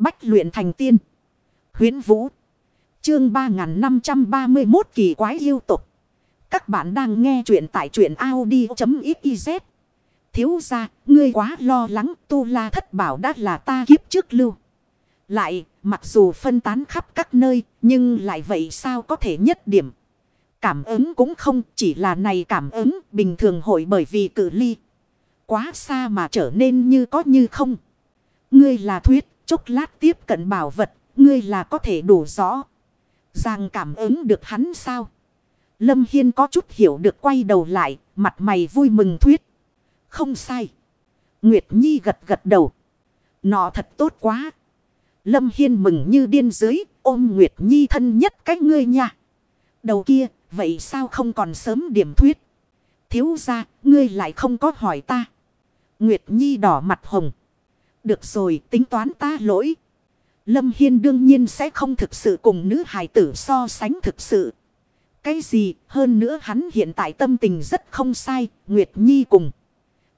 Bách luyện thành tiên. Huyến Vũ. Chương 3531 kỳ quái yêu tục. Các bạn đang nghe truyện tại truyện Audi.xyz. Thiếu ra, ngươi quá lo lắng tu la thất bảo đã là ta kiếp trước lưu. Lại, mặc dù phân tán khắp các nơi, nhưng lại vậy sao có thể nhất điểm. Cảm ứng cũng không, chỉ là này cảm ứng bình thường hội bởi vì cự ly. Quá xa mà trở nên như có như không. Ngươi là thuyết, chốc lát tiếp cận bảo vật, ngươi là có thể đủ rõ. Rằng cảm ứng được hắn sao? Lâm Hiên có chút hiểu được quay đầu lại, mặt mày vui mừng thuyết. Không sai. Nguyệt Nhi gật gật đầu. nó thật tốt quá. Lâm Hiên mừng như điên dưới, ôm Nguyệt Nhi thân nhất cách ngươi nha. Đầu kia, vậy sao không còn sớm điểm thuyết? Thiếu ra, ngươi lại không có hỏi ta. Nguyệt Nhi đỏ mặt hồng. Được rồi, tính toán ta lỗi. Lâm Hiên đương nhiên sẽ không thực sự cùng nữ hài tử so sánh thực sự. Cái gì, hơn nữa hắn hiện tại tâm tình rất không sai, Nguyệt Nhi cùng.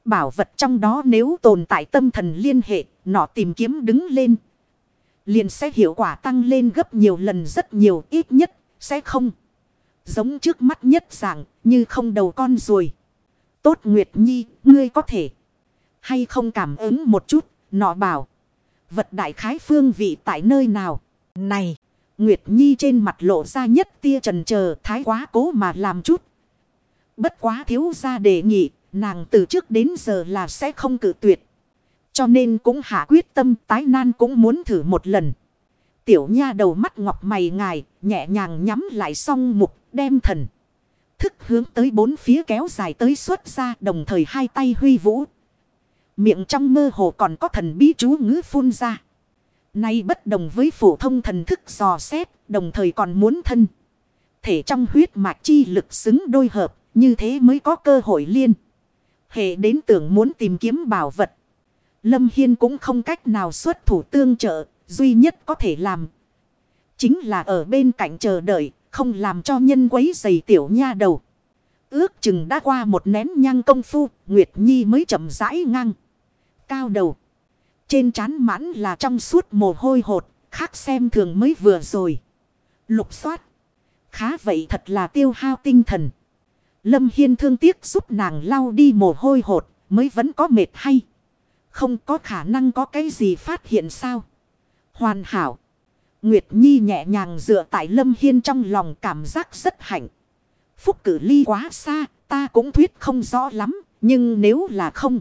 Bảo vật trong đó nếu tồn tại tâm thần liên hệ, nọ tìm kiếm đứng lên. Liền sẽ hiệu quả tăng lên gấp nhiều lần rất nhiều ít nhất, sẽ không. Giống trước mắt nhất dạng, như không đầu con rồi. Tốt Nguyệt Nhi, ngươi có thể. Hay không cảm ứng một chút, nọ bảo. Vật đại khái phương vị tại nơi nào. Này, Nguyệt Nhi trên mặt lộ ra nhất tia trần chờ thái quá cố mà làm chút. Bất quá thiếu ra đề nghị, nàng từ trước đến giờ là sẽ không cử tuyệt. Cho nên cũng hạ quyết tâm tái nan cũng muốn thử một lần. Tiểu nha đầu mắt ngọc mày ngài, nhẹ nhàng nhắm lại song mục, đem thần. Thức hướng tới bốn phía kéo dài tới xuất ra đồng thời hai tay huy vũ. Miệng trong mơ hồ còn có thần bí chú ngữ phun ra. Nay bất đồng với phổ thông thần thức dò xét, đồng thời còn muốn thân. Thể trong huyết mạch chi lực xứng đôi hợp, như thế mới có cơ hội liên. Hệ đến tưởng muốn tìm kiếm bảo vật. Lâm Hiên cũng không cách nào xuất thủ tương trợ, duy nhất có thể làm. Chính là ở bên cạnh chờ đợi, không làm cho nhân quấy giày tiểu nha đầu. Ước chừng đã qua một nén nhang công phu, Nguyệt Nhi mới chậm rãi ngang. Cao đầu. Trên trán mãn là trong suốt mồ hôi hột, khác xem thường mới vừa rồi. Lục soát. Khá vậy thật là tiêu hao tinh thần. Lâm Hiên thương tiếc giúp nàng lau đi mồ hôi hột, mới vẫn có mệt hay. Không có khả năng có cái gì phát hiện sao. Hoàn hảo. Nguyệt Nhi nhẹ nhàng dựa tại Lâm Hiên trong lòng cảm giác rất hạnh. Phúc cử ly quá xa, ta cũng thuyết không rõ lắm, nhưng nếu là không.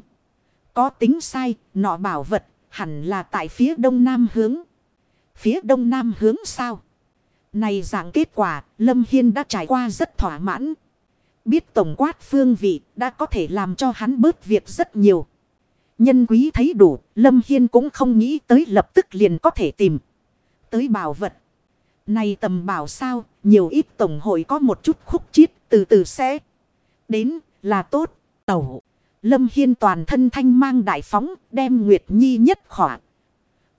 Có tính sai, nọ bảo vật, hẳn là tại phía đông nam hướng. Phía đông nam hướng sao? Này dạng kết quả, Lâm Hiên đã trải qua rất thỏa mãn. Biết tổng quát phương vị đã có thể làm cho hắn bớt việc rất nhiều. Nhân quý thấy đủ, Lâm Hiên cũng không nghĩ tới lập tức liền có thể tìm. Tới bảo vật. Này tầm bảo sao, nhiều ít tổng hội có một chút khúc chiết, từ từ sẽ đến là tốt. Tẩu. Lâm Hiên toàn thân thanh mang đại phóng, đem Nguyệt Nhi nhất khỏa.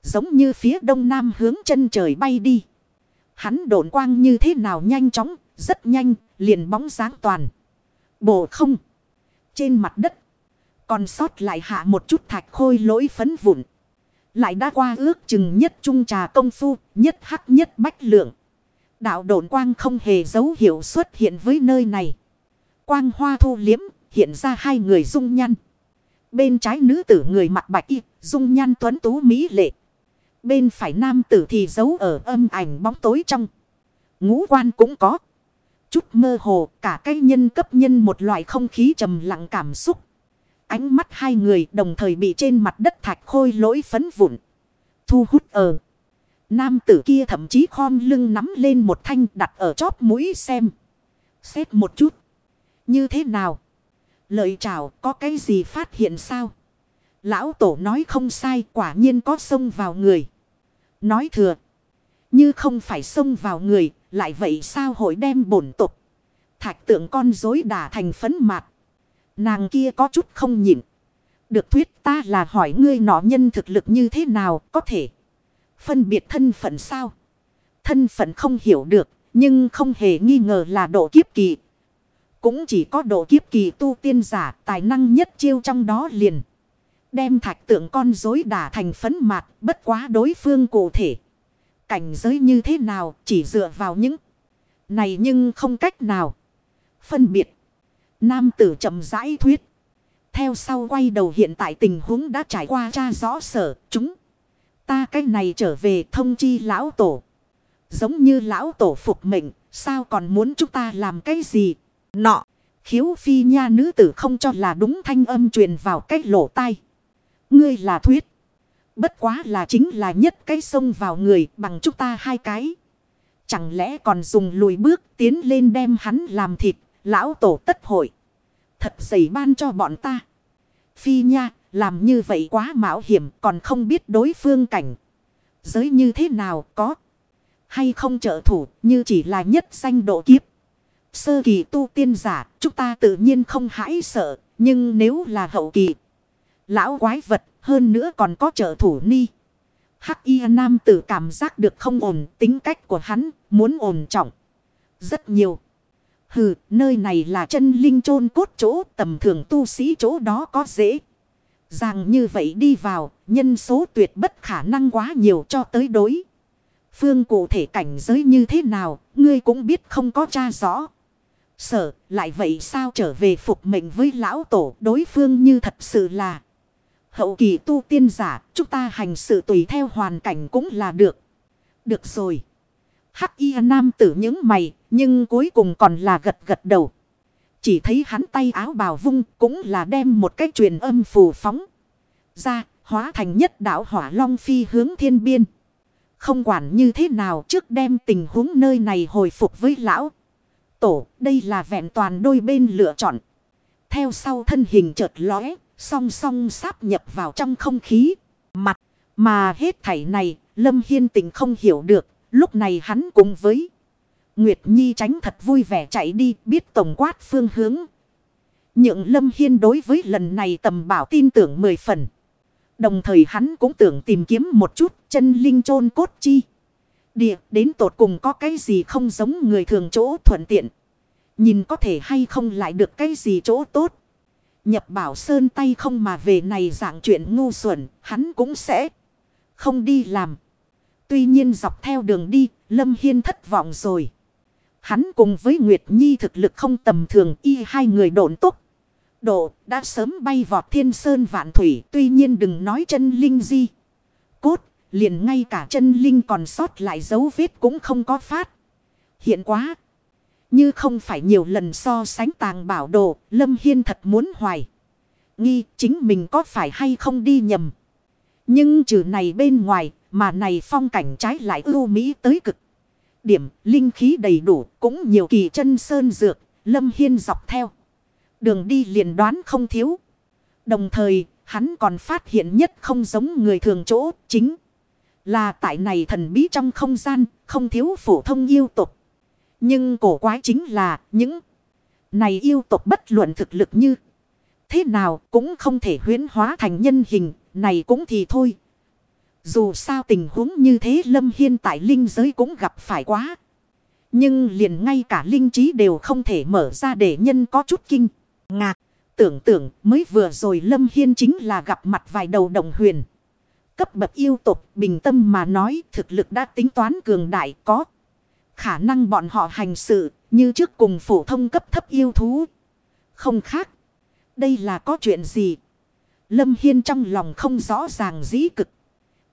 Giống như phía đông nam hướng chân trời bay đi. Hắn độn quang như thế nào nhanh chóng, rất nhanh, liền bóng sáng toàn. Bộ không. Trên mặt đất. Còn sót lại hạ một chút thạch khôi lỗi phấn vụn. Lại đã qua ước chừng nhất trung trà công phu, nhất hắc nhất bách lượng. Đạo độn quang không hề dấu hiệu xuất hiện với nơi này. Quang hoa thu liếm, hiện ra hai người dung nhăn. Bên trái nữ tử người mặt bạch y, dung nhan tuấn tú mỹ lệ. Bên phải nam tử thì giấu ở âm ảnh bóng tối trong. Ngũ quan cũng có. Chút mơ hồ cả cái nhân cấp nhân một loại không khí trầm lặng cảm xúc. Ánh mắt hai người đồng thời bị trên mặt đất thạch khôi lỗi phấn vụn. Thu hút ở. Nam tử kia thậm chí khom lưng nắm lên một thanh đặt ở chóp mũi xem. Xét một chút. Như thế nào? Lợi chào, có cái gì phát hiện sao? Lão tổ nói không sai, quả nhiên có xông vào người. Nói thừa. Như không phải xông vào người. Lại vậy sao hội đem bổn tục. Thạch tượng con dối đả thành phấn mạt. Nàng kia có chút không nhịn. Được thuyết ta là hỏi ngươi nọ nhân thực lực như thế nào, có thể. Phân biệt thân phận sao? Thân phận không hiểu được. Nhưng không hề nghi ngờ là độ kiếp kỳ. Cũng chỉ có độ kiếp kỳ tu tiên giả tài năng nhất chiêu trong đó liền. Đem thạch tượng con dối đả thành phấn mạt bất quá đối phương cụ thể. Cảnh giới như thế nào, chỉ dựa vào những này nhưng không cách nào. Phân biệt. Nam tử chậm rãi thuyết. Theo sau quay đầu hiện tại tình huống đã trải qua tra rõ sở, chúng. Ta cái này trở về thông chi lão tổ. Giống như lão tổ phục mệnh. Sao còn muốn chúng ta làm cái gì? Nọ. Khiếu phi nha nữ tử không cho là đúng thanh âm truyền vào cái lỗ tai. Ngươi là thuyết. Bất quá là chính là nhất cái sông vào người bằng chúng ta hai cái. Chẳng lẽ còn dùng lùi bước tiến lên đem hắn làm thịt. Lão tổ tất hội. Thật dày ban cho bọn ta. Phi nha, làm như vậy quá mạo hiểm còn không biết đối phương cảnh. Giới như thế nào có. Hay không trợ thủ như chỉ là nhất danh độ kiếp. Sơ kỳ tu tiên giả, chúng ta tự nhiên không hãi sợ. Nhưng nếu là hậu kỳ, lão quái vật, hơn nữa còn có trợ thủ ni. Hắc y nam tử cảm giác được không ổn, tính cách của hắn, muốn ổn trọng. Rất nhiều. Hừ, nơi này là chân linh chôn cốt chỗ, tầm thường tu sĩ chỗ đó có dễ. Rằng như vậy đi vào, nhân số tuyệt bất khả năng quá nhiều cho tới đối. Phương cụ thể cảnh giới như thế nào, ngươi cũng biết không có tra rõ. Sợ, lại vậy sao trở về phục mệnh với lão tổ đối phương như thật sự là. Hậu kỳ tu tiên giả, chúng ta hành sự tùy theo hoàn cảnh cũng là được. Được rồi. Hắc y nam tử những mày, nhưng cuối cùng còn là gật gật đầu. Chỉ thấy hắn tay áo bào vung cũng là đem một cái truyền âm phù phóng. Ra, hóa thành nhất đạo hỏa long phi hướng thiên biên. Không quản như thế nào trước đem tình huống nơi này hồi phục với lão. Tổ, đây là vẹn toàn đôi bên lựa chọn. Theo sau thân hình chợt lóe, song song sáp nhập vào trong không khí. Mặt, mà hết thảy này, Lâm Hiên tình không hiểu được, lúc này hắn cùng với Nguyệt Nhi tránh thật vui vẻ chạy đi, biết tổng quát phương hướng. Nhượng Lâm Hiên đối với lần này tầm bảo tin tưởng mười phần. Đồng thời hắn cũng tưởng tìm kiếm một chút chân linh chôn cốt chi. Địa đến tột cùng có cái gì không giống người thường chỗ thuận tiện. Nhìn có thể hay không lại được cái gì chỗ tốt. Nhập bảo sơn tay không mà về này dạng chuyện ngu xuẩn, hắn cũng sẽ không đi làm. Tuy nhiên dọc theo đường đi, Lâm Hiên thất vọng rồi. Hắn cùng với Nguyệt Nhi thực lực không tầm thường y hai người độn tốc. Độ đã sớm bay vọt thiên sơn vạn thủy tuy nhiên đừng nói chân linh di. Cốt liền ngay cả chân linh còn sót lại dấu vết cũng không có phát. Hiện quá. Như không phải nhiều lần so sánh tàng bảo đồ, Lâm Hiên thật muốn hoài. Nghi chính mình có phải hay không đi nhầm. Nhưng trừ này bên ngoài, mà này phong cảnh trái lại ưu mỹ tới cực. Điểm linh khí đầy đủ cũng nhiều kỳ chân sơn dược. Lâm Hiên dọc theo. Đường đi liền đoán không thiếu. Đồng thời, hắn còn phát hiện nhất không giống người thường chỗ chính. Là tại này thần bí trong không gian không thiếu phổ thông yêu tục. Nhưng cổ quái chính là những này yêu tục bất luận thực lực như thế nào cũng không thể huyến hóa thành nhân hình này cũng thì thôi. Dù sao tình huống như thế Lâm Hiên tại linh giới cũng gặp phải quá. Nhưng liền ngay cả linh trí đều không thể mở ra để nhân có chút kinh. Ngạc, tưởng tượng mới vừa rồi Lâm Hiên chính là gặp mặt vài đầu đồng huyền. Cấp bậc yêu tục bình tâm mà nói thực lực đã tính toán cường đại có. Khả năng bọn họ hành sự như trước cùng phổ thông cấp thấp yêu thú. Không khác. Đây là có chuyện gì? Lâm Hiên trong lòng không rõ ràng dĩ cực.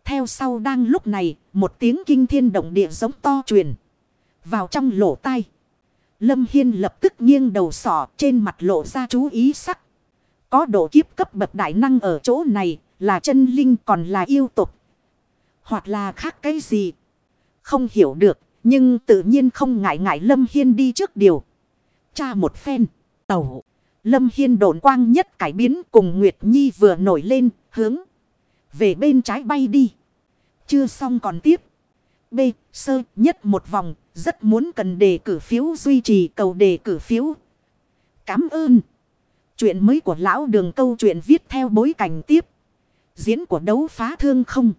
Theo sau đang lúc này, một tiếng kinh thiên động địa giống to truyền. Vào trong lỗ tai. Lâm Hiên lập tức nghiêng đầu sỏ trên mặt lộ ra chú ý sắc. Có độ kiếp cấp bậc đại năng ở chỗ này là chân linh còn là yêu tục. Hoặc là khác cái gì. Không hiểu được, nhưng tự nhiên không ngại ngại Lâm Hiên đi trước điều. Cha một phen. Tẩu. Lâm Hiên độn quang nhất cải biến cùng Nguyệt Nhi vừa nổi lên, hướng. Về bên trái bay đi. Chưa xong còn tiếp. B. Sơ nhất một vòng. Rất muốn cần đề cử phiếu, duy trì cầu đề cử phiếu. Cám ơn. Chuyện mới của lão đường câu chuyện viết theo bối cảnh tiếp. Diễn của đấu phá thương không.